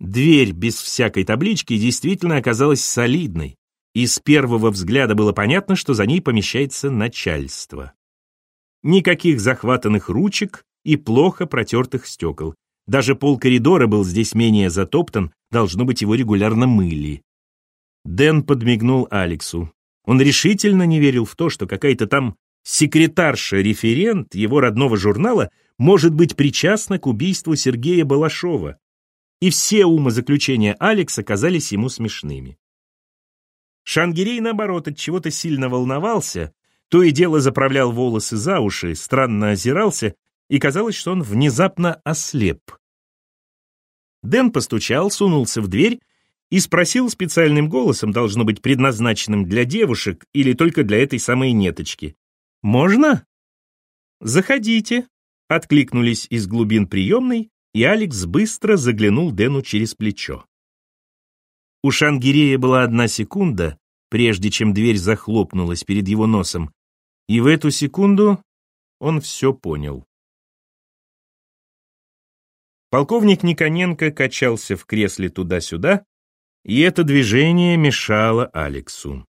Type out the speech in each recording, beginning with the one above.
Дверь без всякой таблички действительно оказалась солидной, и с первого взгляда было понятно, что за ней помещается начальство. Никаких захватанных ручек и плохо протертых стекол. Даже пол коридора был здесь менее затоптан, должно быть, его регулярно мыли. Дэн подмигнул Алексу. Он решительно не верил в то, что какая-то там секретарша-референт его родного журнала может быть причастна к убийству Сергея Балашова. И все умозаключения Алекса казались ему смешными. Шангирей, наоборот, от чего-то сильно волновался, то и дело заправлял волосы за уши, странно озирался, и казалось, что он внезапно ослеп. Дэн постучал, сунулся в дверь и спросил специальным голосом, должно быть предназначенным для девушек или только для этой самой неточки. «Можно?» «Заходите», — откликнулись из глубин приемной, и Алекс быстро заглянул Дэну через плечо. У Шангирея была одна секунда, прежде чем дверь захлопнулась перед его носом, и в эту секунду он все понял. Полковник Никоненко качался в кресле туда-сюда, и это движение мешало Алексу.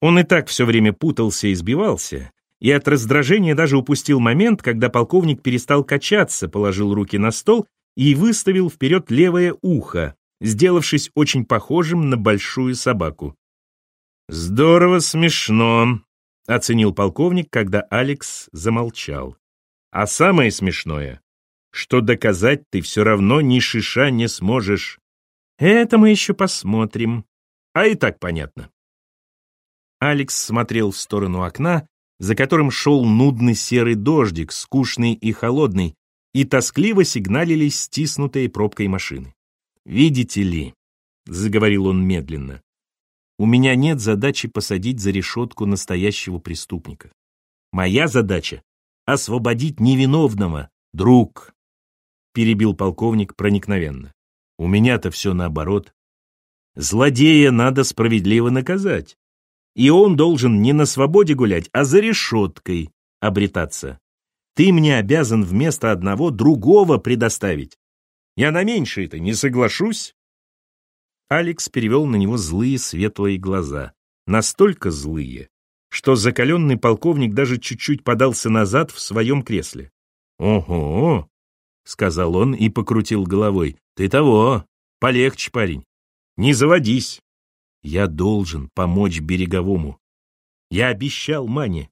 Он и так все время путался и сбивался, и от раздражения даже упустил момент, когда полковник перестал качаться, положил руки на стол и выставил вперед левое ухо, сделавшись очень похожим на большую собаку. «Здорово смешно», — оценил полковник, когда Алекс замолчал. «А самое смешное, что доказать ты все равно ни шиша не сможешь. Это мы еще посмотрим. А и так понятно». Алекс смотрел в сторону окна, за которым шел нудный серый дождик, скучный и холодный, и тоскливо сигналились стиснутые пробкой машины. «Видите ли», — заговорил он медленно, — «у меня нет задачи посадить за решетку настоящего преступника. Моя задача — освободить невиновного, друг», — перебил полковник проникновенно. «У меня-то все наоборот. Злодея надо справедливо наказать, и он должен не на свободе гулять, а за решеткой обретаться. Ты мне обязан вместо одного другого предоставить. Я на меньшее-то не соглашусь. Алекс перевел на него злые светлые глаза. Настолько злые, что закаленный полковник даже чуть-чуть подался назад в своем кресле. «Ого!» — сказал он и покрутил головой. «Ты того! Полегче, парень! Не заводись! Я должен помочь Береговому. Я обещал Мане».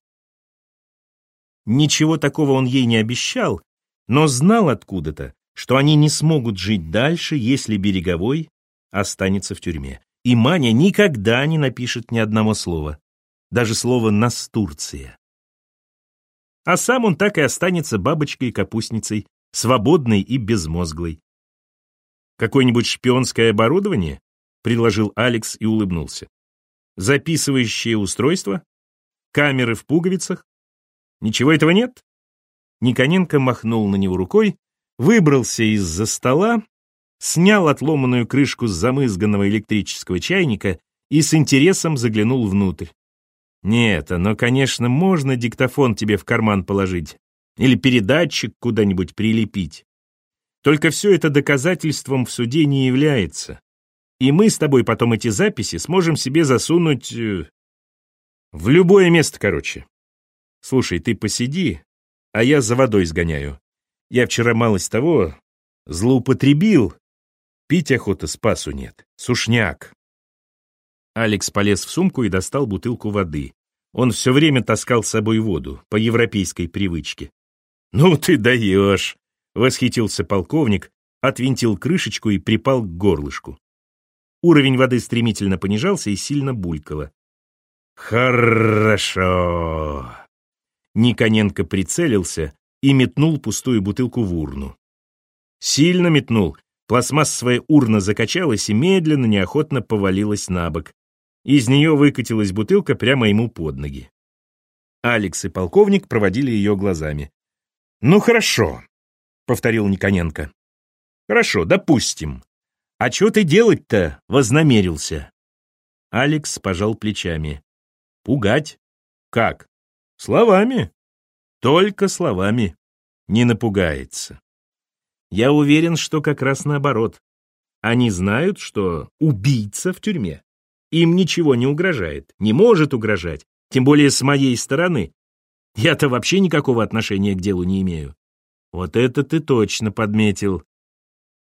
Ничего такого он ей не обещал, но знал откуда-то, что они не смогут жить дальше, если Береговой останется в тюрьме. И Маня никогда не напишет ни одного слова, даже слова «Настурция». А сам он так и останется бабочкой-капустницей, свободной и безмозглой. «Какое-нибудь шпионское оборудование?» — предложил Алекс и улыбнулся. «Записывающее устройство? Камеры в пуговицах? Ничего этого нет?» Никоненко махнул на него рукой, выбрался из-за стола, снял отломанную крышку с замызганного электрического чайника и с интересом заглянул внутрь. Нет, но, конечно, можно диктофон тебе в карман положить или передатчик куда-нибудь прилепить. Только все это доказательством в суде не является. И мы с тобой потом эти записи сможем себе засунуть... Э, в любое место, короче. Слушай, ты посиди, а я за водой сгоняю. Я вчера малость того злоупотребил. Пить охота спасу нет. Сушняк. Алекс полез в сумку и достал бутылку воды. Он все время таскал с собой воду, по европейской привычке. «Ну ты даешь!» — восхитился полковник, отвинтил крышечку и припал к горлышку. Уровень воды стремительно понижался и сильно булькало. «Хорошо!» Никоненко прицелился и метнул пустую бутылку в урну. Сильно метнул. Пластмассовая урна закачалась и медленно, неохотно повалилась на бок. Из нее выкатилась бутылка прямо ему под ноги. Алекс и полковник проводили ее глазами. «Ну хорошо», — повторил Никоненко. «Хорошо, допустим. А что ты делать-то вознамерился?» Алекс пожал плечами. «Пугать?» «Как?» «Словами. Только словами. Не напугается. Я уверен, что как раз наоборот. Они знают, что убийца в тюрьме. Им ничего не угрожает, не может угрожать, тем более с моей стороны. Я-то вообще никакого отношения к делу не имею. Вот это ты точно подметил.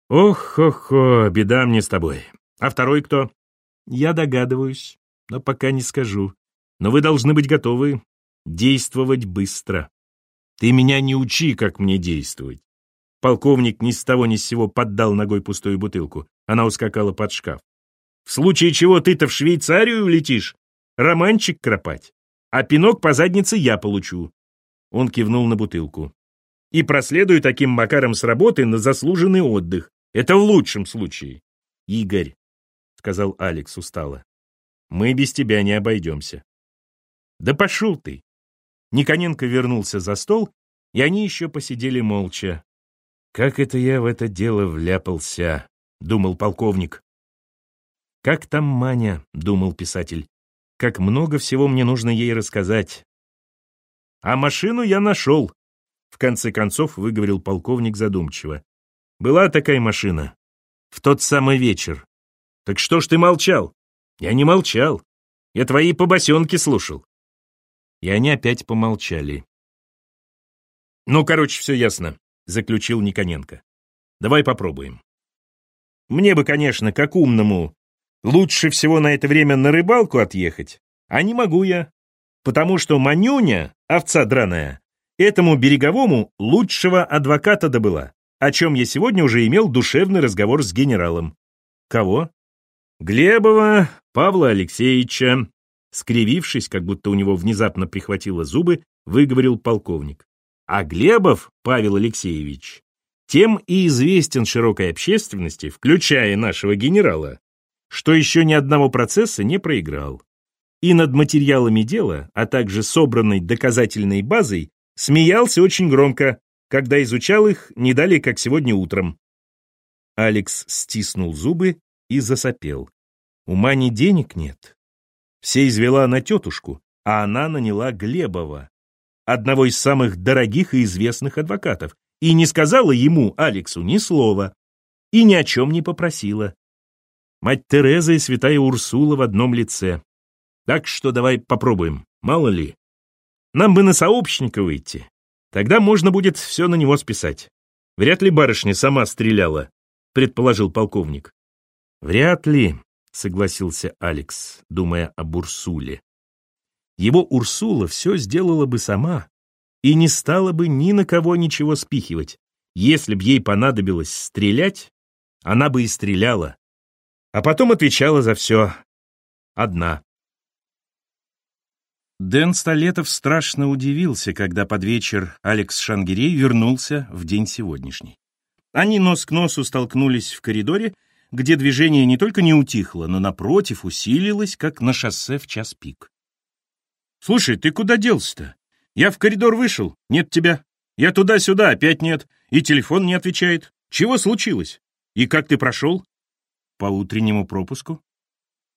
Ох-хо-хо, беда мне с тобой. А второй кто? Я догадываюсь, но пока не скажу. Но вы должны быть готовы действовать быстро. Ты меня не учи, как мне действовать. Полковник ни с того ни с сего поддал ногой пустую бутылку. Она ускакала под шкаф. В случае чего ты-то в Швейцарию улетишь, романчик кропать, а пинок по заднице я получу. Он кивнул на бутылку. И проследую таким макаром с работы на заслуженный отдых. Это в лучшем случае. Игорь, сказал Алекс устало, мы без тебя не обойдемся. Да пошел ты. Никоненко вернулся за стол, и они еще посидели молча. Как это я в это дело вляпался, думал полковник. Как там Маня, думал писатель. Как много всего мне нужно ей рассказать. А машину я нашел, в конце концов выговорил полковник задумчиво. Была такая машина. В тот самый вечер. Так что ж ты молчал? Я не молчал. Я твои побосенки слушал. И они опять помолчали. Ну, короче, все ясно, заключил Никоненко. Давай попробуем. Мне бы, конечно, как умному, лучше всего на это время на рыбалку отъехать, а не могу я, потому что Манюня, овца драная, этому береговому лучшего адвоката добыла, о чем я сегодня уже имел душевный разговор с генералом. Кого? Глебова Павла Алексеевича, скривившись, как будто у него внезапно прихватило зубы, выговорил полковник. А Глебов Павел Алексеевич тем и известен широкой общественности, включая нашего генерала, что еще ни одного процесса не проиграл. И над материалами дела, а также собранной доказательной базой, смеялся очень громко, когда изучал их не далее, как сегодня утром. Алекс стиснул зубы и засопел. У Мани денег нет. Все извела на тетушку, а она наняла Глебова, одного из самых дорогих и известных адвокатов, и не сказала ему, Алексу, ни слова, и ни о чем не попросила. Мать Тереза и святая Урсула в одном лице. Так что давай попробуем, мало ли. Нам бы на сообщника выйти. Тогда можно будет все на него списать. Вряд ли барышня сама стреляла, предположил полковник. Вряд ли, согласился Алекс, думая об Урсуле. Его Урсула все сделала бы сама и не стала бы ни на кого ничего спихивать. Если б ей понадобилось стрелять, она бы и стреляла, а потом отвечала за все одна. Дэн Столетов страшно удивился, когда под вечер Алекс Шангирей вернулся в день сегодняшний. Они нос к носу столкнулись в коридоре, где движение не только не утихло, но, напротив, усилилось, как на шоссе в час пик. «Слушай, ты куда делся-то? Я в коридор вышел, нет тебя. Я туда-сюда, опять нет, и телефон не отвечает. Чего случилось? И как ты прошел?» «По утреннему пропуску».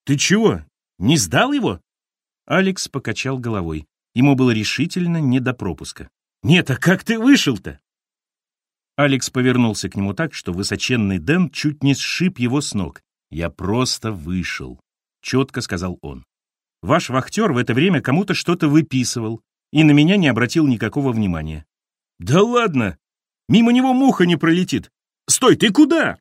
«Ты чего, не сдал его?» Алекс покачал головой. Ему было решительно не до пропуска. «Нет, а как ты вышел-то?» Алекс повернулся к нему так, что высоченный Дэн чуть не сшиб его с ног. «Я просто вышел», — четко сказал он. «Ваш вахтер в это время кому-то что-то выписывал и на меня не обратил никакого внимания». «Да ладно! Мимо него муха не пролетит! Стой, ты куда?»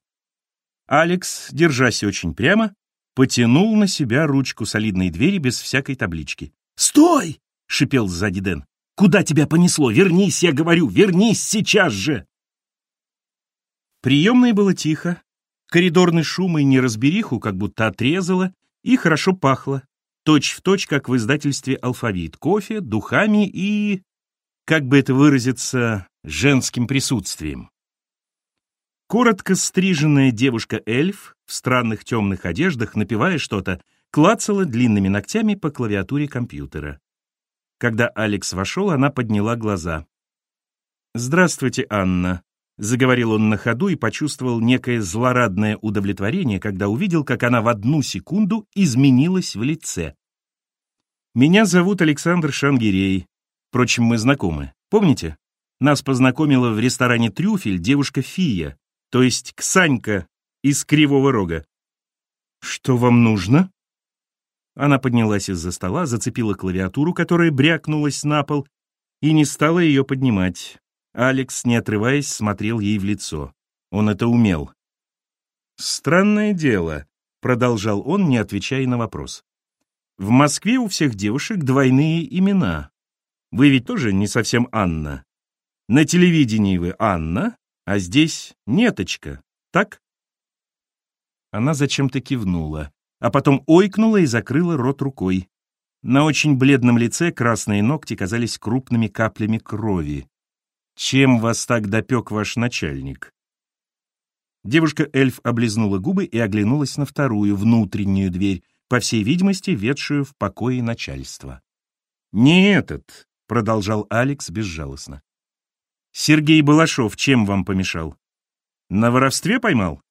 Алекс, держась очень прямо, потянул на себя ручку солидной двери без всякой таблички. «Стой!» — шипел сзади Дэн. «Куда тебя понесло? Вернись, я говорю, вернись сейчас же!» Приемной было тихо, коридорный шум и неразбериху как будто отрезало, и хорошо пахло, точь в точь, как в издательстве «Алфавит», кофе, духами и, как бы это выразиться, женским присутствием. Коротко стриженная девушка-эльф в странных темных одеждах, напивая что-то, клацала длинными ногтями по клавиатуре компьютера. Когда Алекс вошел, она подняла глаза. «Здравствуйте, Анна», — заговорил он на ходу и почувствовал некое злорадное удовлетворение, когда увидел, как она в одну секунду изменилась в лице. «Меня зовут Александр Шангирей. Впрочем, мы знакомы. Помните? Нас познакомила в ресторане «Трюфель» девушка Фия, то есть Ксанька из Кривого Рога. «Что вам нужно?» Она поднялась из-за стола, зацепила клавиатуру, которая брякнулась на пол, и не стала ее поднимать. Алекс, не отрываясь, смотрел ей в лицо. Он это умел. «Странное дело», — продолжал он, не отвечая на вопрос. «В Москве у всех девушек двойные имена. Вы ведь тоже не совсем Анна. На телевидении вы Анна, а здесь Неточка, так?» Она зачем-то кивнула, а потом ойкнула и закрыла рот рукой. На очень бледном лице красные ногти казались крупными каплями крови. «Чем вас так допек ваш начальник?» Девушка-эльф облизнула губы и оглянулась на вторую, внутреннюю дверь, по всей видимости, ведшую в покое начальства. «Не этот», — продолжал Алекс безжалостно. «Сергей Балашов чем вам помешал? На воровстве поймал?»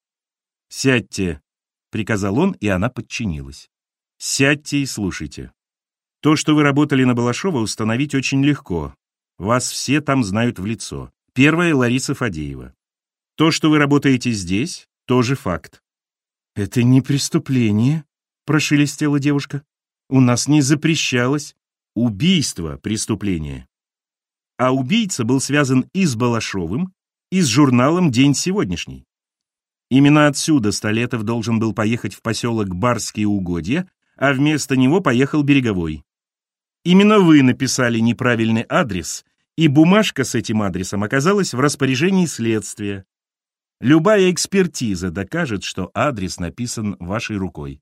«Сядьте», — приказал он, и она подчинилась. «Сядьте и слушайте. То, что вы работали на Балашова, установить очень легко. Вас все там знают в лицо. Первая — Лариса Фадеева. То, что вы работаете здесь, тоже факт». «Это не преступление», — прошелестела девушка. «У нас не запрещалось. Убийство — преступление». А убийца был связан и с Балашовым, и с журналом «День сегодняшний». Именно отсюда Столетов должен был поехать в поселок Барские угодья, а вместо него поехал Береговой. Именно вы написали неправильный адрес, и бумажка с этим адресом оказалась в распоряжении следствия. Любая экспертиза докажет, что адрес написан вашей рукой.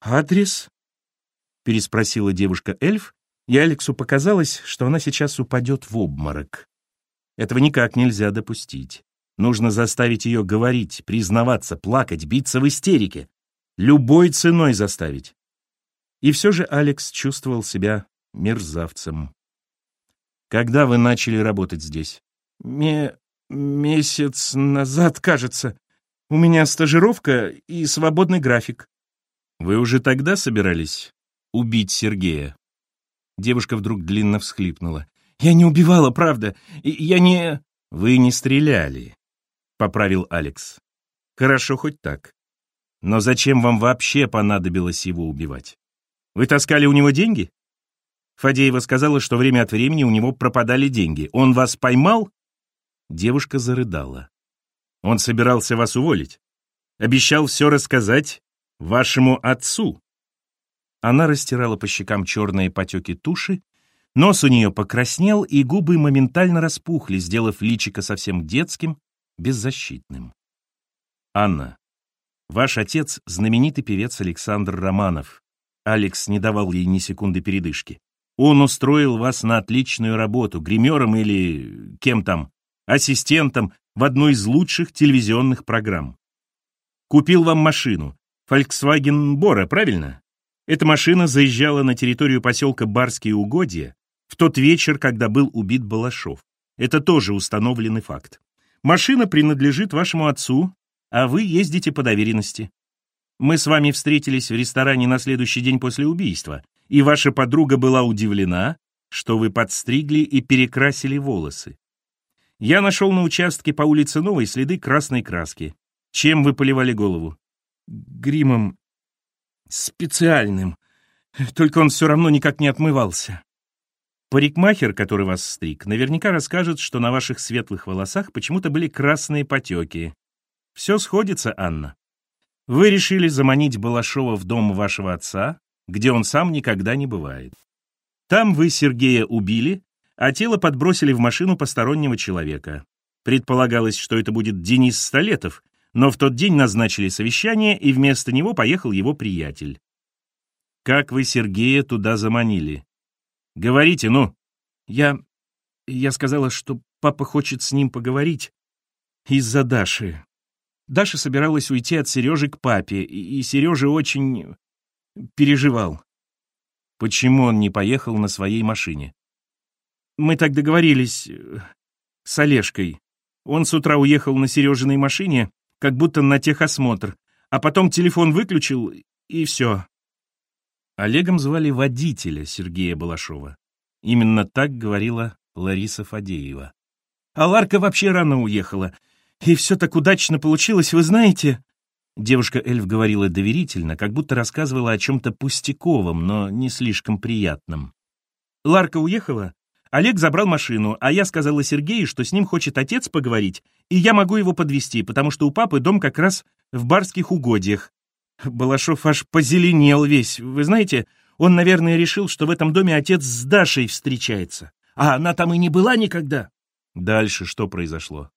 «Адрес?» — переспросила девушка-эльф, и Алексу показалось, что она сейчас упадет в обморок. Этого никак нельзя допустить. Нужно заставить ее говорить, признаваться, плакать, биться в истерике. Любой ценой заставить. И все же Алекс чувствовал себя мерзавцем. «Когда вы начали работать здесь?» «Ме... месяц назад, кажется. У меня стажировка и свободный график». «Вы уже тогда собирались убить Сергея?» Девушка вдруг длинно всхлипнула. «Я не убивала, правда. Я не...» «Вы не стреляли поправил Алекс. Хорошо хоть так. Но зачем вам вообще понадобилось его убивать? Вы таскали у него деньги? Фадеева сказала, что время от времени у него пропадали деньги. Он вас поймал? Девушка зарыдала. Он собирался вас уволить. Обещал все рассказать вашему отцу. Она растирала по щекам черные потеки туши, нос у нее покраснел, и губы моментально распухли, сделав личико совсем детским, беззащитным. Анна, ваш отец — знаменитый певец Александр Романов. Алекс не давал ей ни секунды передышки. Он устроил вас на отличную работу, гримером или кем там, ассистентом в одной из лучших телевизионных программ. Купил вам машину, Volkswagen Bora, правильно? Эта машина заезжала на территорию поселка Барские угодья в тот вечер, когда был убит Балашов. Это тоже установленный факт. Машина принадлежит вашему отцу, а вы ездите по доверенности. Мы с вами встретились в ресторане на следующий день после убийства, и ваша подруга была удивлена, что вы подстригли и перекрасили волосы. Я нашел на участке по улице Новой следы красной краски. Чем вы поливали голову? Гримом специальным. Только он все равно никак не отмывался. Парикмахер, который вас стриг, наверняка расскажет, что на ваших светлых волосах почему-то были красные потеки. Все сходится, Анна. Вы решили заманить Балашова в дом вашего отца, где он сам никогда не бывает. Там вы Сергея убили, а тело подбросили в машину постороннего человека. Предполагалось, что это будет Денис Столетов, но в тот день назначили совещание, и вместо него поехал его приятель. Как вы Сергея туда заманили? Говорите, ну. Я... Я сказала, что папа хочет с ним поговорить. Из-за Даши. Даша собиралась уйти от Сережи к папе, и Сережа очень... переживал. Почему он не поехал на своей машине? Мы так договорились э, с Олежкой. Он с утра уехал на Сережиной машине, как будто на техосмотр, а потом телефон выключил, и все. Олегом звали водителя Сергея Балашова. Именно так говорила Лариса Фадеева. А Ларка вообще рано уехала. И все так удачно получилось, вы знаете? Девушка-эльф говорила доверительно, как будто рассказывала о чем-то пустяковом, но не слишком приятном. Ларка уехала, Олег забрал машину, а я сказала Сергею, что с ним хочет отец поговорить, и я могу его подвести, потому что у папы дом как раз в барских угодьях. Балашов аж позеленел весь. Вы знаете, он, наверное, решил, что в этом доме отец с Дашей встречается. А она там и не была никогда. Дальше что произошло?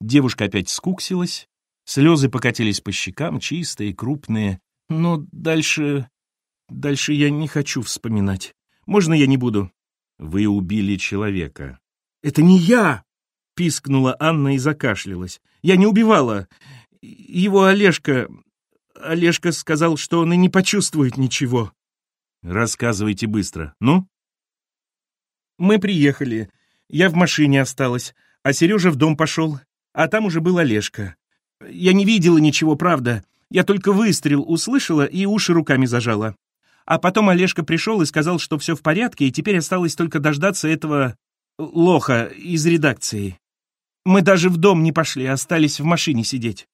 Девушка опять скуксилась, слезы покатились по щекам, чистые, крупные. Но дальше... Дальше я не хочу вспоминать. Можно я не буду? Вы убили человека. Это не я! Пискнула Анна и закашлялась. Я не убивала. Его Олежка... Олежка сказал, что он и не почувствует ничего. Рассказывайте быстро. Ну? Мы приехали. Я в машине осталась, а Сережа в дом пошел, а там уже был Олежка. Я не видела ничего, правда. Я только выстрел услышала и уши руками зажала. А потом Олежка пришел и сказал, что все в порядке, и теперь осталось только дождаться этого лоха из редакции. Мы даже в дом не пошли, остались в машине сидеть.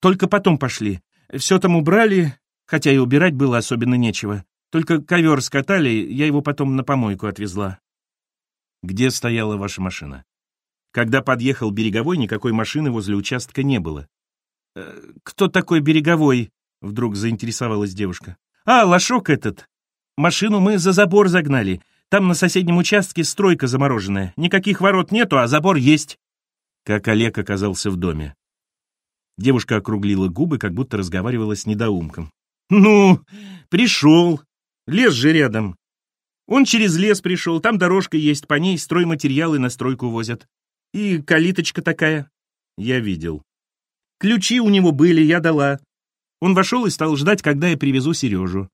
Только потом пошли. Все там убрали, хотя и убирать было особенно нечего. Только ковер скатали, я его потом на помойку отвезла. Где стояла ваша машина? Когда подъехал Береговой, никакой машины возле участка не было. «Э, «Кто такой Береговой?» — вдруг заинтересовалась девушка. «А, лошок этот. Машину мы за забор загнали. Там на соседнем участке стройка замороженная. Никаких ворот нету, а забор есть». Как Олег оказался в доме. Девушка округлила губы, как будто разговаривала с недоумком. «Ну, пришел. Лес же рядом. Он через лес пришел, там дорожка есть, по ней стройматериалы на стройку возят. И калиточка такая. Я видел. Ключи у него были, я дала. Он вошел и стал ждать, когда я привезу Сережу.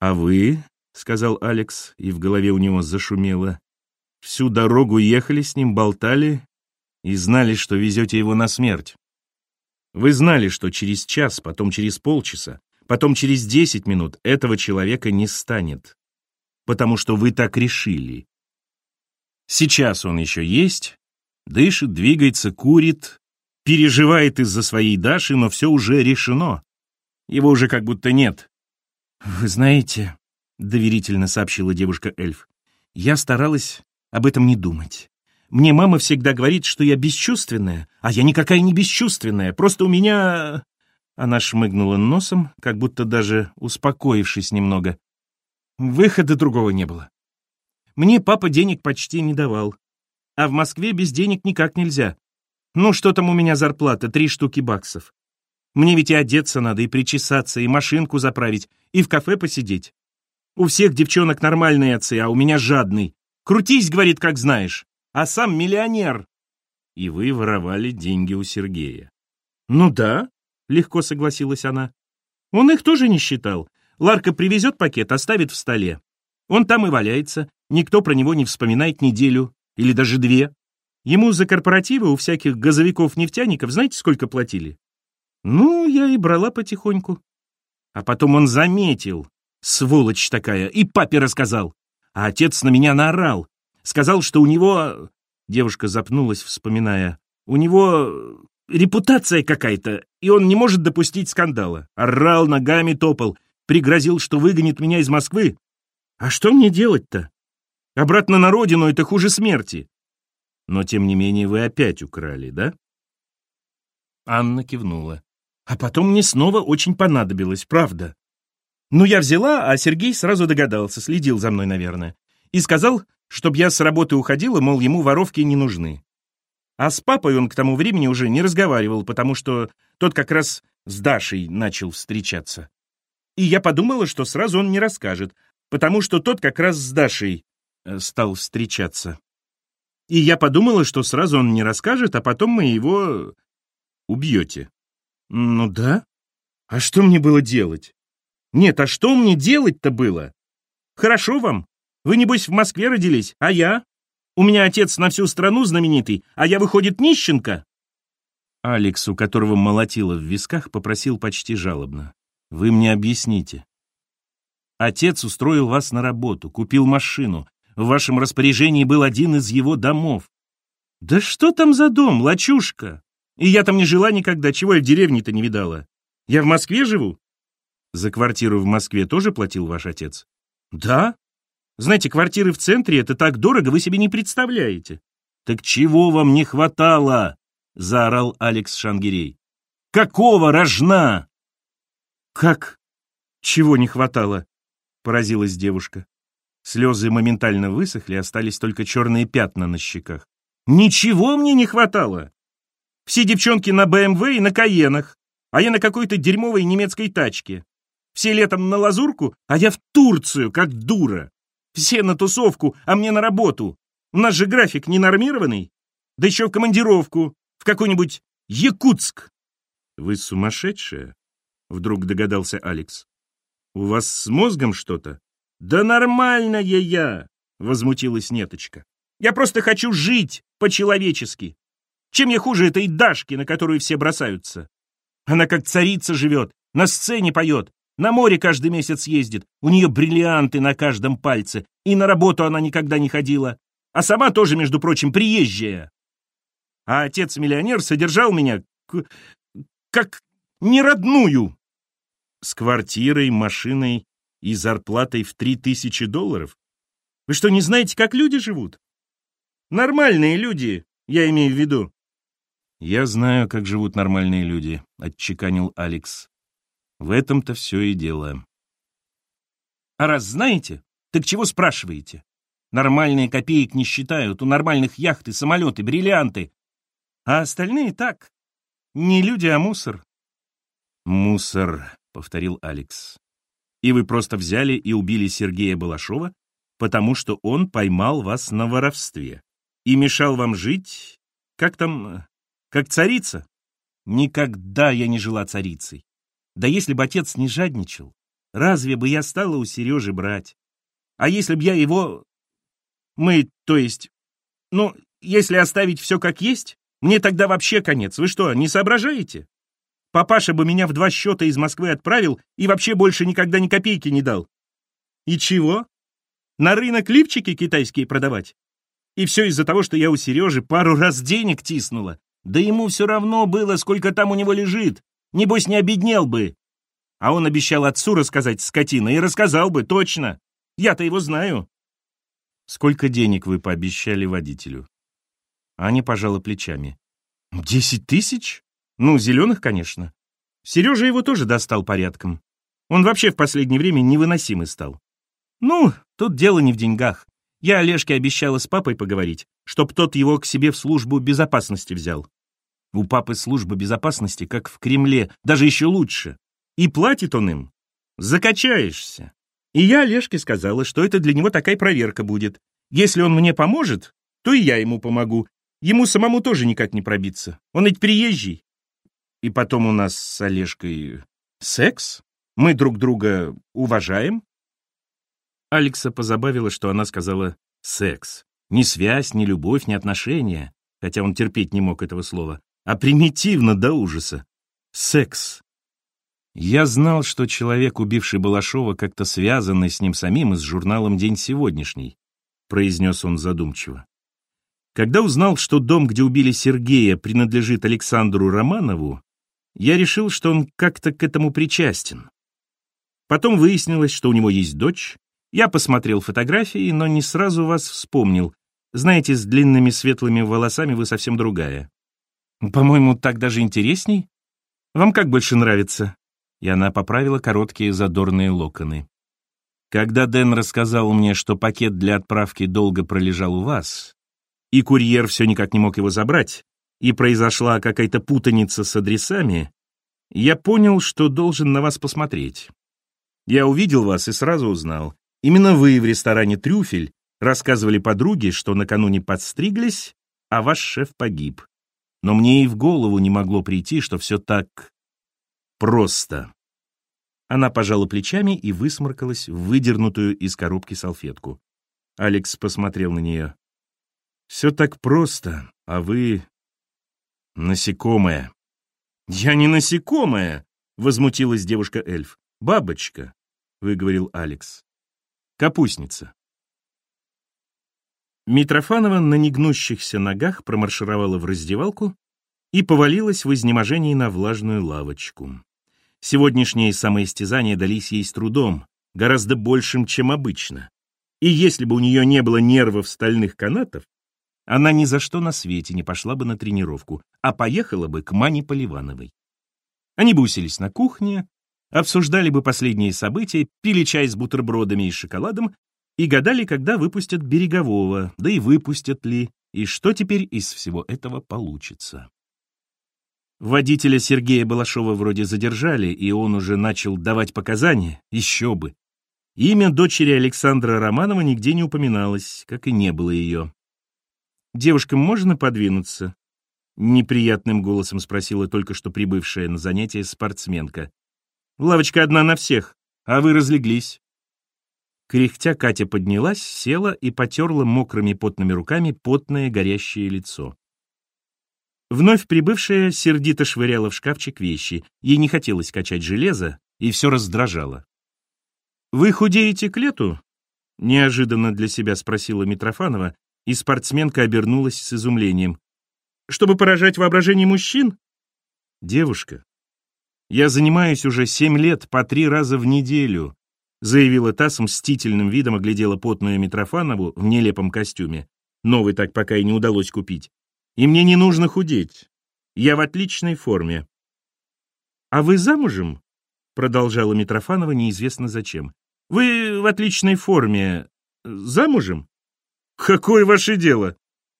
«А вы?» — сказал Алекс, и в голове у него зашумело. «Всю дорогу ехали с ним, болтали и знали, что везете его на смерть. Вы знали, что через час, потом через полчаса, потом через десять минут этого человека не станет, потому что вы так решили. Сейчас он еще есть, дышит, двигается, курит, переживает из-за своей Даши, но все уже решено. Его уже как будто нет. «Вы знаете», — доверительно сообщила девушка-эльф, «я старалась об этом не думать. Мне мама всегда говорит, что я бесчувственная, а я никакая не бесчувственная, просто у меня...» Она шмыгнула носом, как будто даже успокоившись немного. Выхода другого не было. Мне папа денег почти не давал. А в Москве без денег никак нельзя. Ну, что там у меня зарплата, три штуки баксов. Мне ведь и одеться надо, и причесаться, и машинку заправить, и в кафе посидеть. У всех девчонок нормальные отцы, а у меня жадный. Крутись, говорит, как знаешь. А сам миллионер. И вы воровали деньги у Сергея. Ну да, легко согласилась она. Он их тоже не считал. Ларка привезет пакет, оставит в столе. Он там и валяется. Никто про него не вспоминает неделю. Или даже две. Ему за корпоративы у всяких газовиков-нефтяников знаете, сколько платили? Ну, я и брала потихоньку. А потом он заметил, сволочь такая, и папе рассказал. А отец на меня наорал. Сказал, что у него... Девушка запнулась, вспоминая. У него репутация какая-то, и он не может допустить скандала. Орал, ногами топал, пригрозил, что выгонит меня из Москвы. А что мне делать-то? Обратно на родину — это хуже смерти. Но, тем не менее, вы опять украли, да? Анна кивнула. А потом мне снова очень понадобилось, правда. Ну, я взяла, а Сергей сразу догадался, следил за мной, наверное. И сказал, чтоб я с работы уходила, мол, ему воровки не нужны. А с папой он к тому времени уже не разговаривал, потому что тот как раз с Дашей начал встречаться. И я подумала, что сразу он не расскажет, потому что тот как раз с Дашей э, стал встречаться. И я подумала, что сразу он не расскажет, а потом мы его убьете. Ну да. А что мне было делать? Нет, а что мне делать-то было? Хорошо вам. Вы, небось, в Москве родились, а я? У меня отец на всю страну знаменитый, а я, выходит, нищенка. Алекс, у которого молотило в висках, попросил почти жалобно. Вы мне объясните. Отец устроил вас на работу, купил машину. В вашем распоряжении был один из его домов. Да что там за дом, лачушка? И я там не жила никогда, чего я в деревне-то не видала. Я в Москве живу. За квартиру в Москве тоже платил ваш отец? Да. Знаете, квартиры в центре — это так дорого, вы себе не представляете. Так чего вам не хватало? Заорал Алекс Шангирей. Какого рожна? Как? Чего не хватало? Поразилась девушка. Слезы моментально высохли, остались только черные пятна на щеках. Ничего мне не хватало. Все девчонки на БМВ и на Каенах, а я на какой-то дерьмовой немецкой тачке. Все летом на лазурку, а я в Турцию, как дура. Все на тусовку, а мне на работу. У нас же график ненормированный. Да еще в командировку, в какой-нибудь Якутск. Вы сумасшедшая? Вдруг догадался Алекс. У вас с мозгом что-то? Да нормальная я, возмутилась Неточка. Я просто хочу жить по-человечески. Чем я хуже этой Дашки, на которую все бросаются? Она как царица живет, на сцене поет, на море каждый месяц ездит, у нее бриллианты на каждом пальце, и на работу она никогда не ходила. А сама тоже, между прочим, приезжая. А отец-миллионер содержал меня как неродную. С квартирой, машиной и зарплатой в три тысячи долларов? Вы что, не знаете, как люди живут? Нормальные люди, я имею в виду. «Я знаю, как живут нормальные люди», — отчеканил Алекс. «В этом-то все и дело». «А раз знаете, так чего спрашиваете? Нормальные копеек не считают, у нормальных яхты, самолеты, бриллианты. А остальные так, не люди, а мусор». «Мусор», — повторил Алекс. «И вы просто взяли и убили Сергея Балашова, потому что он поймал вас на воровстве и мешал вам жить, как там, как царица? Никогда я не жила царицей. Да если бы отец не жадничал, разве бы я стала у Сережи брать? А если бы я его... Мы, то есть... Ну, если оставить все как есть, мне тогда вообще конец. Вы что, не соображаете? Папаша бы меня в два счета из Москвы отправил и вообще больше никогда ни копейки не дал. И чего? На рынок лифчики китайские продавать? И все из-за того, что я у Сережи пару раз денег тиснула. Да ему все равно было, сколько там у него лежит. Небось, не обеднел бы. А он обещал отцу рассказать, скотина, и рассказал бы, точно. Я-то его знаю. Сколько денег вы пообещали водителю? Аня пожала плечами. Десять тысяч? Ну, зеленых, конечно. Сережа его тоже достал порядком. Он вообще в последнее время невыносимый стал. Ну, тут дело не в деньгах. Я Олежке обещала с папой поговорить, чтоб тот его к себе в службу безопасности взял. У папы служба безопасности, как в Кремле, даже еще лучше. И платит он им. Закачаешься. И я Олежке сказала, что это для него такая проверка будет. Если он мне поможет, то и я ему помогу. Ему самому тоже никак не пробиться. Он ведь приезжий. И потом у нас с Олежкой секс. Мы друг друга уважаем. Алекса позабавило, что она сказала «секс». Ни связь, ни любовь, ни отношения, хотя он терпеть не мог этого слова, а примитивно до ужаса. Секс. Я знал, что человек, убивший Балашова, как-то связанный с ним самим и с журналом «День сегодняшний», произнес он задумчиво. Когда узнал, что дом, где убили Сергея, принадлежит Александру Романову, я решил, что он как-то к этому причастен. Потом выяснилось, что у него есть дочь, я посмотрел фотографии, но не сразу вас вспомнил. Знаете, с длинными светлыми волосами вы совсем другая. По-моему, так даже интересней. Вам как больше нравится?» И она поправила короткие задорные локоны. Когда Дэн рассказал мне, что пакет для отправки долго пролежал у вас, и курьер все никак не мог его забрать, и произошла какая-то путаница с адресами, я понял, что должен на вас посмотреть. Я увидел вас и сразу узнал. Именно вы в ресторане «Трюфель» рассказывали подруге, что накануне подстриглись, а ваш шеф погиб. Но мне и в голову не могло прийти, что все так просто. Она пожала плечами и высморкалась в выдернутую из коробки салфетку. Алекс посмотрел на нее. «Все так просто, а вы... насекомая». «Я не насекомая!» — возмутилась девушка-эльф. «Бабочка», — выговорил Алекс. Капустница. Митрофанова на негнущихся ногах промаршировала в раздевалку и повалилась в изнеможении на влажную лавочку. Сегодняшние самоистязания дались ей с трудом, гораздо большим, чем обычно. И если бы у нее не было нервов стальных канатов, она ни за что на свете не пошла бы на тренировку, а поехала бы к Мане Поливановой. Они бы уселись на кухне, обсуждали бы последние события, пили чай с бутербродами и шоколадом и гадали, когда выпустят Берегового, да и выпустят ли, и что теперь из всего этого получится. Водителя Сергея Балашова вроде задержали, и он уже начал давать показания, еще бы. Имя дочери Александра Романова нигде не упоминалось, как и не было ее. «Девушкам можно подвинуться?» Неприятным голосом спросила только что прибывшая на занятие спортсменка. «Лавочка одна на всех, а вы разлеглись». Кряхтя Катя поднялась, села и потерла мокрыми потными руками потное горящее лицо. Вновь прибывшая сердито швыряла в шкафчик вещи. Ей не хотелось качать железо, и все раздражало. «Вы худеете к лету?» — неожиданно для себя спросила Митрофанова, и спортсменка обернулась с изумлением. «Чтобы поражать воображение мужчин?» «Девушка, я занимаюсь уже семь лет по три раза в неделю», заявила та с мстительным видом, оглядела потную Митрофанову в нелепом костюме. Новый так пока и не удалось купить. «И мне не нужно худеть. Я в отличной форме». «А вы замужем?» продолжала Митрофанова неизвестно зачем. «Вы в отличной форме. Замужем?» «Какое ваше дело?»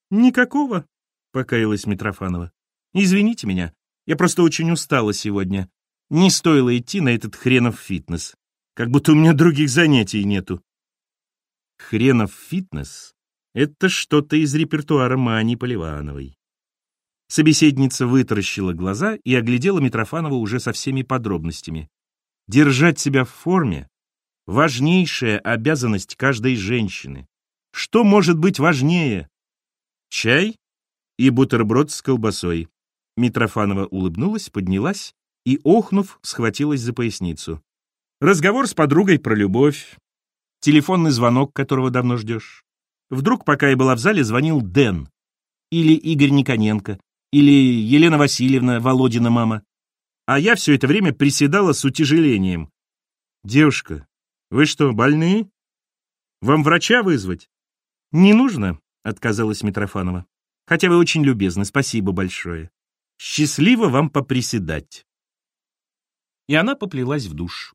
«Никакого», — покаялась Митрофанова. «Извините меня, я просто очень устала сегодня. Не стоило идти на этот хренов фитнес. Как будто у меня других занятий нету». Хренов фитнес — это что-то из репертуара Мани Поливановой. Собеседница вытаращила глаза и оглядела Митрофанова уже со всеми подробностями. Держать себя в форме — важнейшая обязанность каждой женщины. Что может быть важнее? Чай и бутерброд с колбасой. Митрофанова улыбнулась, поднялась и, охнув, схватилась за поясницу. Разговор с подругой про любовь. Телефонный звонок, которого давно ждешь. Вдруг, пока я была в зале, звонил Дэн. Или Игорь Никоненко. Или Елена Васильевна, Володина мама. А я все это время приседала с утяжелением. «Девушка, вы что, больны? Вам врача вызвать?» «Не нужно», — отказалась Митрофанова. «Хотя вы очень любезны, спасибо большое. Счастливо вам поприседать». И она поплелась в душ.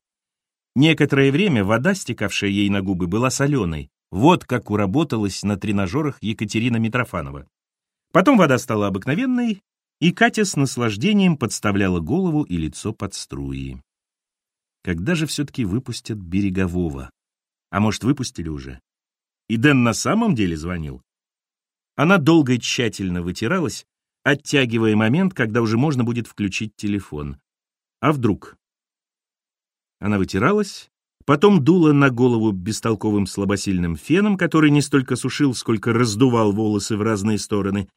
Некоторое время вода, стекавшая ей на губы, была соленой. Вот как уработалась на тренажерах Екатерина Митрофанова. Потом вода стала обыкновенной, и Катя с наслаждением подставляла голову и лицо под струи. Когда же все-таки выпустят Берегового? А может, выпустили уже? И Дэн на самом деле звонил. Она долго и тщательно вытиралась, оттягивая момент, когда уже можно будет включить телефон. А вдруг? Она вытиралась, потом дула на голову бестолковым слабосильным феном, который не столько сушил, сколько раздувал волосы в разные стороны,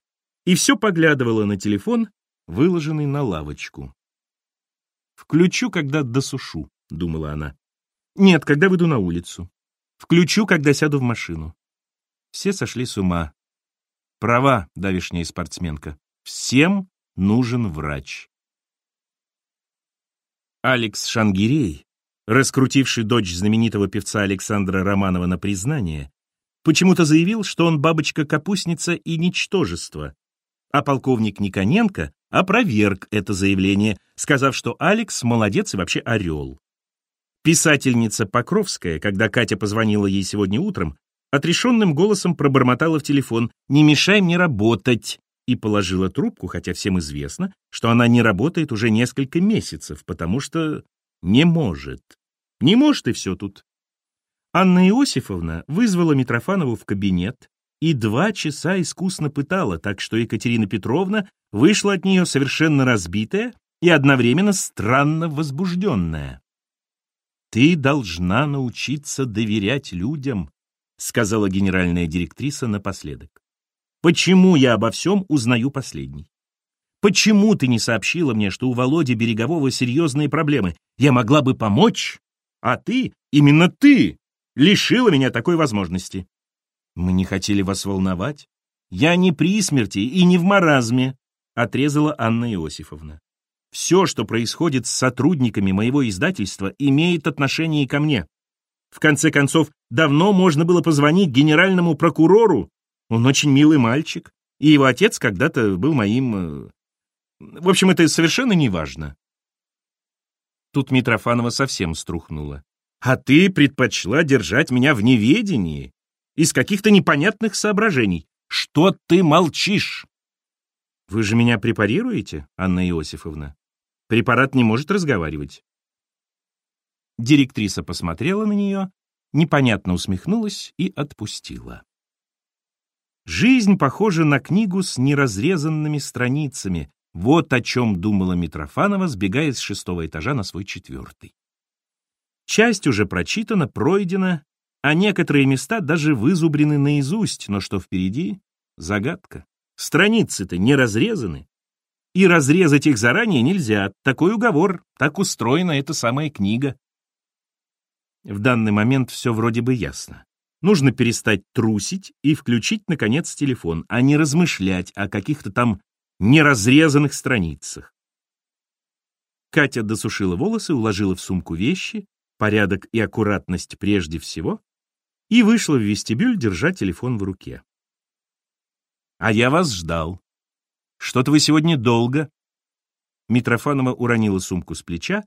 и все поглядывала на телефон, выложенный на лавочку. «Включу, когда досушу», — думала она. «Нет, когда выйду на улицу. Включу, когда сяду в машину. Все сошли с ума. Права, давишняя спортсменка. Всем нужен врач. Алекс Шангирей, раскрутивший дочь знаменитого певца Александра Романова на признание, почему-то заявил, что он бабочка-капустница и ничтожество, а полковник Никоненко опроверг это заявление, сказав, что Алекс молодец и вообще орел. Писательница Покровская, когда Катя позвонила ей сегодня утром, отрешенным голосом пробормотала в телефон «Не мешай мне работать!» и положила трубку, хотя всем известно, что она не работает уже несколько месяцев, потому что не может. Не может и все тут. Анна Иосифовна вызвала Митрофанову в кабинет и два часа искусно пытала, так что Екатерина Петровна вышла от нее совершенно разбитая и одновременно странно возбужденная. «Ты должна научиться доверять людям», сказала генеральная директриса напоследок. «Почему я обо всем узнаю последний? Почему ты не сообщила мне, что у Володи Берегового серьезные проблемы? Я могла бы помочь, а ты, именно ты, лишила меня такой возможности. Мы не хотели вас волновать. Я не при смерти и не в маразме. отрезала Анна Иосифовна. Все, что происходит с сотрудниками моего издательства, имеет отношение ко мне. В конце концов, давно можно было позвонить генеральному прокурору. Он очень милый мальчик, и его отец когда-то был моим... В общем, это совершенно не важно. Тут Митрофанова совсем струхнула. А ты предпочла держать меня в неведении из каких-то непонятных соображений. Что ты молчишь? Вы же меня препарируете, Анна Иосифовна? Препарат не может разговаривать. Директриса посмотрела на нее, непонятно усмехнулась и отпустила. Жизнь похожа на книгу с неразрезанными страницами. Вот о чем думала Митрофанова, сбегая с шестого этажа на свой четвертый. Часть уже прочитана, пройдена, а некоторые места даже вызубрены наизусть, но что впереди — загадка. Страницы-то не разрезаны. И разрезать их заранее нельзя. Такой уговор, так устроена эта самая книга. В данный момент все вроде бы ясно. Нужно перестать трусить и включить, наконец, телефон, а не размышлять о каких-то там неразрезанных страницах. Катя досушила волосы, уложила в сумку вещи, порядок и аккуратность прежде всего, и вышла в вестибюль, держа телефон в руке. «А я вас ждал. Что-то вы сегодня долго». Митрофанова уронила сумку с плеча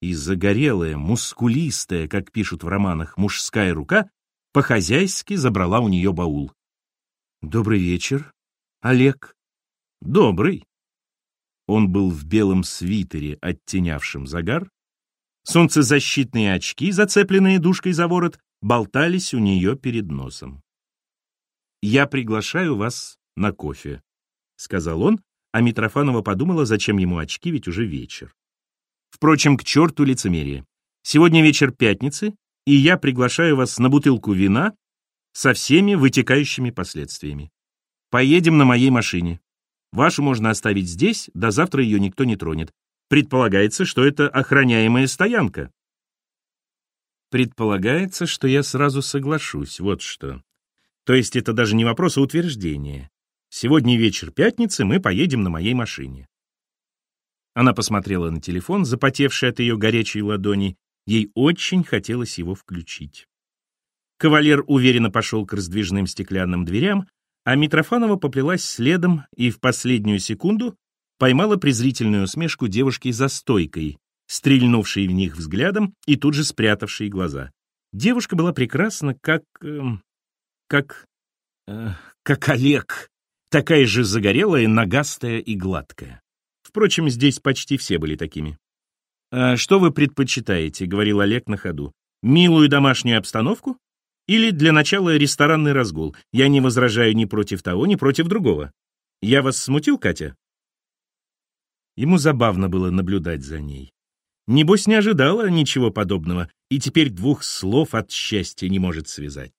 и загорелая, мускулистая, как пишут в романах, мужская рука по-хозяйски забрала у нее баул. «Добрый вечер, Олег». «Добрый». Он был в белом свитере, оттенявшем загар. Солнцезащитные очки, зацепленные душкой за ворот, болтались у нее перед носом. «Я приглашаю вас на кофе», — сказал он, а Митрофанова подумала, зачем ему очки, ведь уже вечер. Впрочем, к черту лицемерие. Сегодня вечер пятницы, и я приглашаю вас на бутылку вина со всеми вытекающими последствиями. Поедем на моей машине. Вашу можно оставить здесь, до завтра ее никто не тронет. Предполагается, что это охраняемая стоянка. Предполагается, что я сразу соглашусь, вот что. То есть это даже не вопрос, а утверждение. Сегодня вечер пятницы, мы поедем на моей машине. Она посмотрела на телефон, запотевший от ее горячей ладони. Ей очень хотелось его включить. Кавалер уверенно пошел к раздвижным стеклянным дверям, а Митрофанова поплелась следом и в последнюю секунду поймала презрительную усмешку девушки за стойкой, стрельнувшей в них взглядом и тут же спрятавшей глаза. Девушка была прекрасна, как... Э, как... Э, как Олег, такая же загорелая, нагастая и гладкая. Впрочем, здесь почти все были такими. «А что вы предпочитаете?» — говорил Олег на ходу. «Милую домашнюю обстановку? Или для начала ресторанный разгул? Я не возражаю ни против того, ни против другого. Я вас смутил, Катя?» Ему забавно было наблюдать за ней. Небось, не ожидала ничего подобного, и теперь двух слов от счастья не может связать.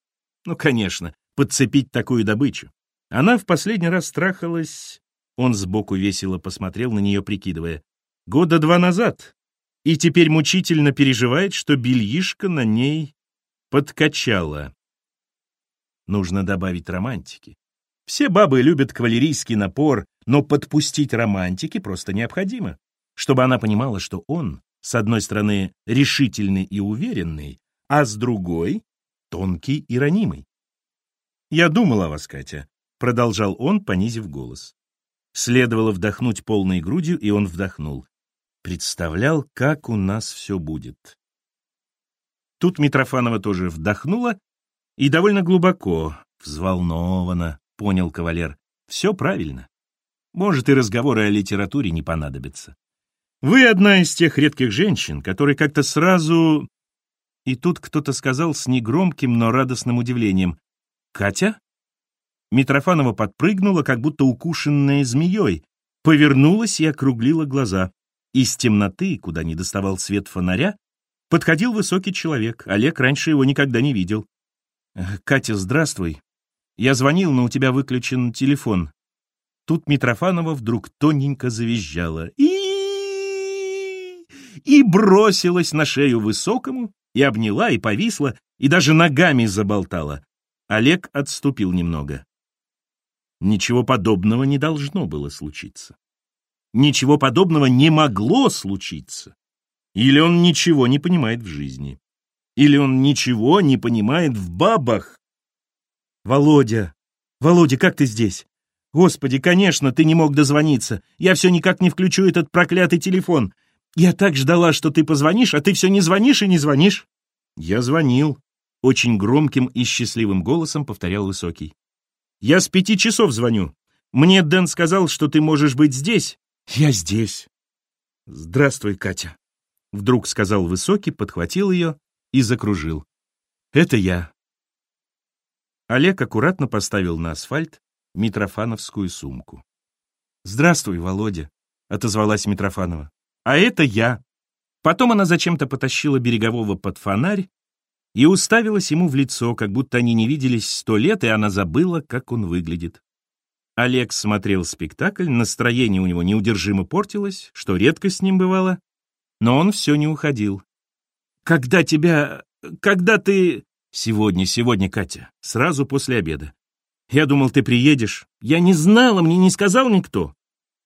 Ну, конечно, подцепить такую добычу. Она в последний раз страхалась он сбоку весело посмотрел на нее, прикидывая. Года два назад. И теперь мучительно переживает, что бельишко на ней подкачало. Нужно добавить романтики. Все бабы любят кавалерийский напор, но подпустить романтики просто необходимо, чтобы она понимала, что он, с одной стороны, решительный и уверенный, а с другой — тонкий и ранимый. «Я думал о вас, Катя», — продолжал он, понизив голос. Следовало вдохнуть полной грудью, и он вдохнул. Представлял, как у нас все будет. Тут Митрофанова тоже вдохнула, и довольно глубоко, взволнованно, понял кавалер. Все правильно. Может, и разговоры о литературе не понадобятся. Вы одна из тех редких женщин, которые как-то сразу... И тут кто-то сказал с негромким, но радостным удивлением. «Катя?» Митрофанова подпрыгнула, как будто укушенная змеей, повернулась и округлила глаза. Из темноты, куда не доставал свет фонаря, подходил высокий человек. Олег раньше его никогда не видел. «Катя, здравствуй. Я звонил, но у тебя выключен телефон». Тут Митрофанова вдруг тоненько завизжала. и и бросилась на шею высокому, и обняла, и повисла, и даже ногами заболтала. Олег отступил немного. Ничего подобного не должно было случиться. Ничего подобного не могло случиться. Или он ничего не понимает в жизни. Или он ничего не понимает в бабах. Володя, Володя, как ты здесь? Господи, конечно, ты не мог дозвониться. Я все никак не включу этот проклятый телефон. Я так ждала, что ты позвонишь, а ты все не звонишь и не звонишь. Я звонил. Очень громким и счастливым голосом повторял Высокий. Я с пяти часов звоню. Мне Дэн сказал, что ты можешь быть здесь. Я здесь. Здравствуй, Катя. Вдруг сказал Высокий, подхватил ее и закружил. Это я. Олег аккуратно поставил на асфальт митрофановскую сумку. «Здравствуй, Володя», — отозвалась Митрофанова. «А это я». Потом она зачем-то потащила Берегового под фонарь и уставилась ему в лицо, как будто они не виделись сто лет, и она забыла, как он выглядит. Олег смотрел спектакль, настроение у него неудержимо портилось, что редко с ним бывало, но он все не уходил. «Когда тебя... когда ты...» «Сегодня, сегодня, Катя, сразу после обеда. Я думал, ты приедешь. Я не знала, мне не сказал никто.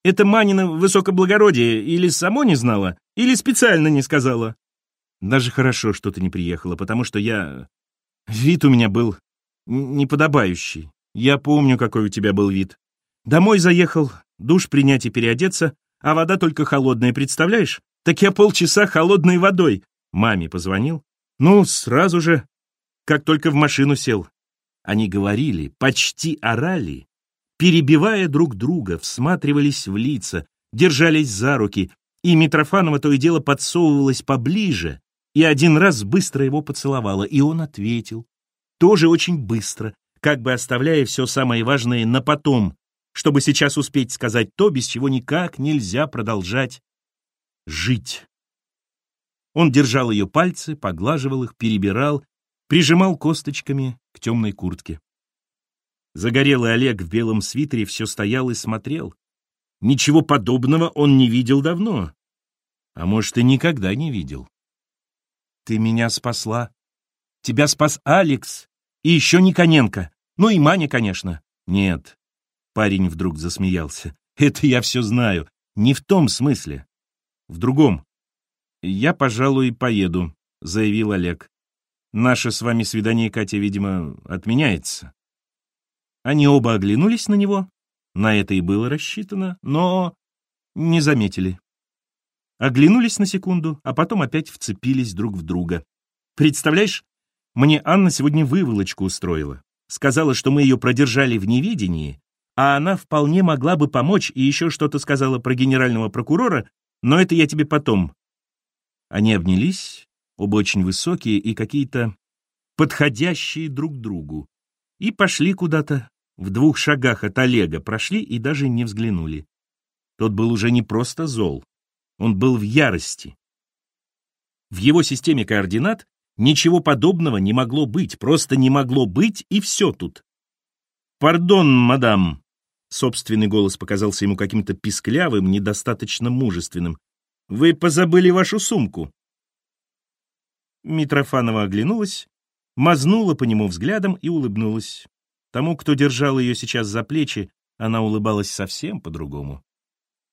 Это Манина высокоблагородие или само не знала, или специально не сказала. Даже хорошо, что ты не приехала, потому что я... Вид у меня был неподобающий. Я помню, какой у тебя был вид. Домой заехал, душ принять и переодеться, а вода только холодная, представляешь? Так я полчаса холодной водой. Маме позвонил. Ну, сразу же как только в машину сел. Они говорили, почти орали, перебивая друг друга, всматривались в лица, держались за руки, и Митрофанова то и дело подсовывалась поближе, и один раз быстро его поцеловала, и он ответил. Тоже очень быстро, как бы оставляя все самое важное на потом, чтобы сейчас успеть сказать то, без чего никак нельзя продолжать жить. Он держал ее пальцы, поглаживал их, перебирал, прижимал косточками к темной куртке. Загорелый Олег в белом свитере все стоял и смотрел. Ничего подобного он не видел давно. А может, и никогда не видел. «Ты меня спасла. Тебя спас Алекс. И еще Никоненко. Ну и Маня, конечно». «Нет». Парень вдруг засмеялся. «Это я все знаю. Не в том смысле. В другом. Я, пожалуй, поеду», — заявил Олег. Наше с вами свидание, Катя, видимо, отменяется. Они оба оглянулись на него, на это и было рассчитано, но не заметили. Оглянулись на секунду, а потом опять вцепились друг в друга. Представляешь, мне Анна сегодня выволочку устроила. Сказала, что мы ее продержали в неведении, а она вполне могла бы помочь и еще что-то сказала про генерального прокурора, но это я тебе потом. Они обнялись, оба очень высокие и какие-то подходящие друг другу, и пошли куда-то, в двух шагах от Олега прошли и даже не взглянули. Тот был уже не просто зол, он был в ярости. В его системе координат ничего подобного не могло быть, просто не могло быть, и все тут. «Пардон, мадам», — собственный голос показался ему каким-то писклявым, недостаточно мужественным. «Вы позабыли вашу сумку». Митрофанова оглянулась, мазнула по нему взглядом и улыбнулась. Тому, кто держал ее сейчас за плечи, она улыбалась совсем по-другому.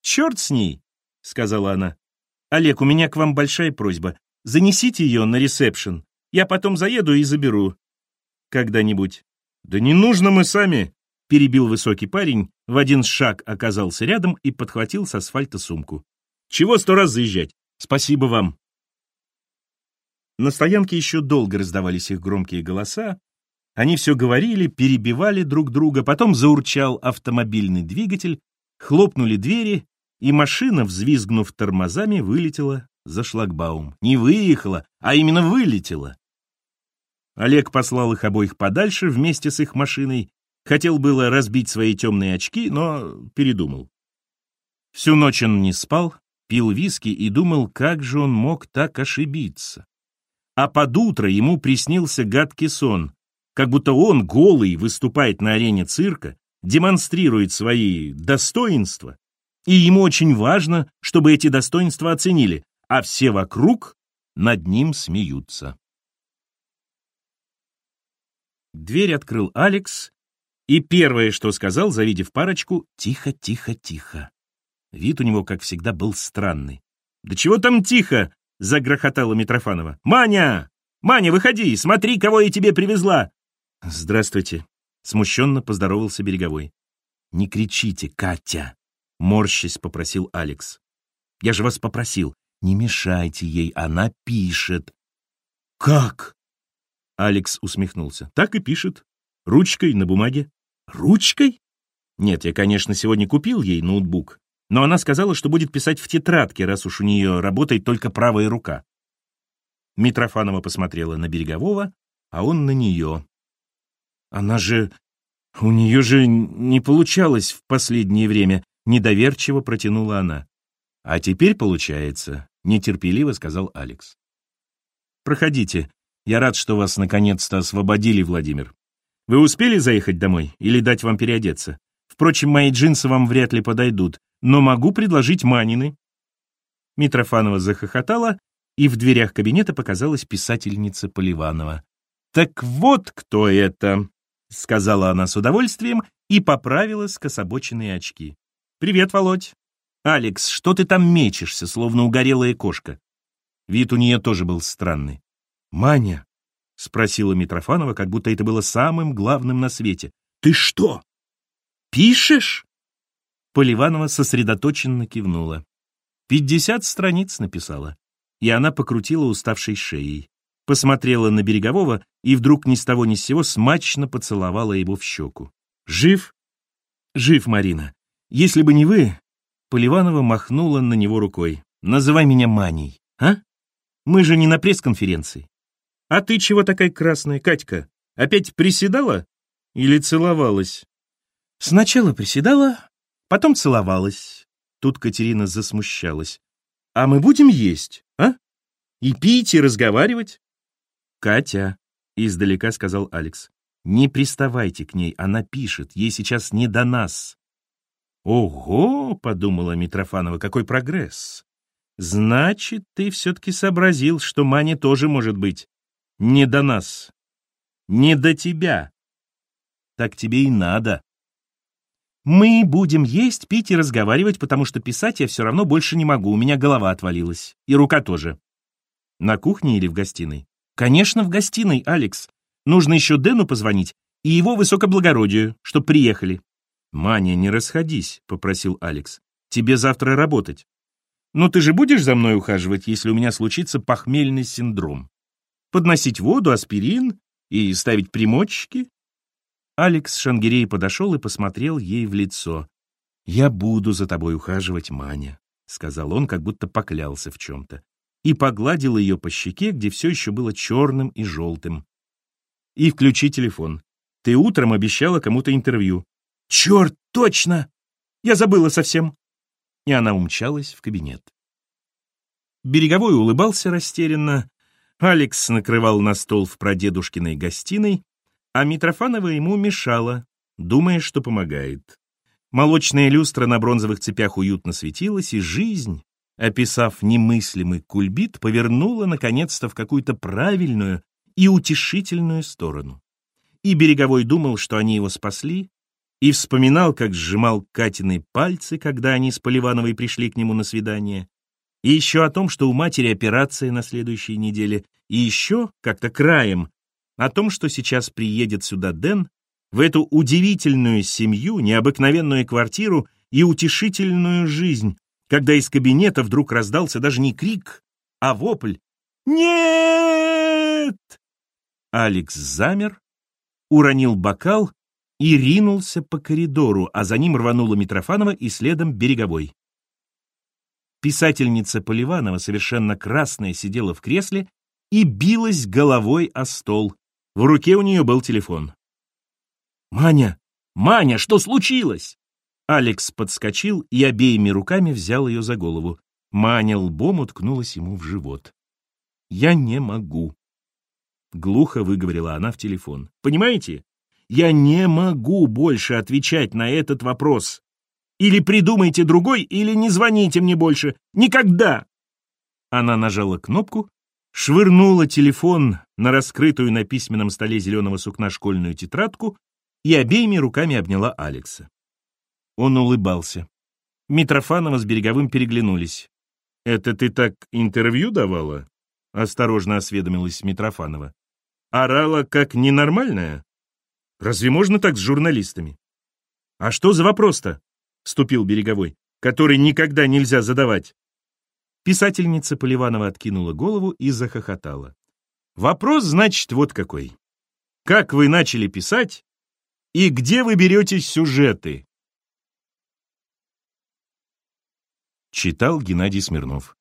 «Черт с ней!» — сказала она. «Олег, у меня к вам большая просьба. Занесите ее на ресепшн. Я потом заеду и заберу. Когда-нибудь». «Да не нужно мы сами!» — перебил высокий парень, в один шаг оказался рядом и подхватил с асфальта сумку. «Чего сто раз заезжать? Спасибо вам!» На стоянке еще долго раздавались их громкие голоса. Они все говорили, перебивали друг друга, потом заурчал автомобильный двигатель, хлопнули двери, и машина, взвизгнув тормозами, вылетела за шлагбаум. Не выехала, а именно вылетела. Олег послал их обоих подальше вместе с их машиной, хотел было разбить свои темные очки, но передумал. Всю ночь он не спал, пил виски и думал, как же он мог так ошибиться а под утро ему приснился гадкий сон, как будто он, голый, выступает на арене цирка, демонстрирует свои достоинства, и ему очень важно, чтобы эти достоинства оценили, а все вокруг над ним смеются. Дверь открыл Алекс, и первое, что сказал, завидев парочку, «Тихо, тихо, тихо». Вид у него, как всегда, был странный. «Да чего там тихо?» — загрохотала Митрофанова. «Маня! Маня, выходи! Смотри, кого я тебе привезла!» «Здравствуйте!» — смущенно поздоровался Береговой. «Не кричите, Катя!» — морщись попросил Алекс. «Я же вас попросил, не мешайте ей, она пишет». «Как?» Алекс усмехнулся. «Так и пишет. Ручкой на бумаге». «Ручкой?» Нет, я, конечно, сегодня купил ей ноутбук, но она сказала, что будет писать в тетрадке, раз уж у нее работает только правая рука. Митрофанова посмотрела на Берегового, а он на нее. Она же... У нее же не получалось в последнее время, недоверчиво протянула она. А теперь получается, нетерпеливо сказал Алекс. Проходите. Я рад, что вас наконец-то освободили, Владимир. Вы успели заехать домой или дать вам переодеться? Впрочем, мои джинсы вам вряд ли подойдут, но могу предложить Манины». Митрофанова захохотала, и в дверях кабинета показалась писательница Поливанова. «Так вот кто это!» — сказала она с удовольствием и поправила скособоченные очки. «Привет, Володь!» «Алекс, что ты там мечешься, словно угорелая кошка?» Вид у нее тоже был странный. «Маня?» — спросила Митрофанова, как будто это было самым главным на свете. «Ты что, пишешь?» Поливанова сосредоточенно кивнула. «Пятьдесят страниц написала». И она покрутила уставшей шеей. Посмотрела на Берегового и вдруг ни с того ни с сего смачно поцеловала его в щеку. «Жив?» «Жив, Марина. Если бы не вы...» Поливанова махнула на него рукой. «Называй меня Маней, а? Мы же не на пресс-конференции. А ты чего такая красная, Катька? Опять приседала? Или целовалась?» Сначала приседала, потом целовалась. Тут Катерина засмущалась. «А мы будем есть, а? И пить, и разговаривать?» «Катя», — издалека сказал Алекс, — «не приставайте к ней, она пишет, ей сейчас не до нас». «Ого!» — подумала Митрофанова, — «какой прогресс! Значит, ты все-таки сообразил, что Маня тоже может быть не до нас, не до тебя. Так тебе и надо. Мы будем есть, пить и разговаривать, потому что писать я все равно больше не могу, у меня голова отвалилась. И рука тоже. На кухне или в гостиной? Конечно, в гостиной, Алекс. Нужно еще Дэну позвонить и его высокоблагородию, чтоб приехали. «Маня, не расходись», — попросил Алекс. «Тебе завтра работать». «Но ты же будешь за мной ухаживать, если у меня случится похмельный синдром?» Подносить воду, аспирин и ставить примочки?» Алекс Шангирей подошел и посмотрел ей в лицо. «Я буду за тобой ухаживать, Маня», — сказал он, как будто поклялся в чем-то, и погладил ее по щеке, где все еще было черным и желтым. «И включи телефон. Ты утром обещала кому-то интервью». «Черт, точно! Я забыла совсем!» И она умчалась в кабинет. Береговой улыбался растерянно, Алекс накрывал на стол в прадедушкиной гостиной, а Митрофанова ему мешала, думая, что помогает. Молочная люстра на бронзовых цепях уютно светилась, и жизнь, описав немыслимый кульбит, повернула наконец-то в какую-то правильную и утешительную сторону. И Береговой думал, что они его спасли, и вспоминал, как сжимал Катины пальцы, когда они с Поливановой пришли к нему на свидание, и еще о том, что у матери операция на следующей неделе. И еще, как-то краем, о том, что сейчас приедет сюда Дэн, в эту удивительную семью, необыкновенную квартиру и утешительную жизнь, когда из кабинета вдруг раздался даже не крик, а вопль «Нет!». Алекс замер, уронил бокал и ринулся по коридору, а за ним рванула Митрофанова и следом Береговой. Писательница Поливанова, совершенно красная, сидела в кресле и билась головой о стол. В руке у нее был телефон. «Маня! Маня, что случилось?» Алекс подскочил и обеими руками взял ее за голову. Маня лбом уткнулась ему в живот. «Я не могу», — глухо выговорила она в телефон. «Понимаете? Я не могу больше отвечать на этот вопрос. Или придумайте другой, или не звоните мне больше. Никогда!» Она нажала кнопку, швырнула телефон на раскрытую на письменном столе зеленого сукна школьную тетрадку и обеими руками обняла Алекса. Он улыбался. Митрофанова с Береговым переглянулись. «Это ты так интервью давала?» — осторожно осведомилась Митрофанова. «Орала как ненормальная? Разве можно так с журналистами?» «А что за вопрос-то?» — вступил Береговой. «Который никогда нельзя задавать». Писательница Поливанова откинула голову и захохотала. «Вопрос, значит, вот какой. Как вы начали писать и где вы берете сюжеты?» Читал Геннадий Смирнов.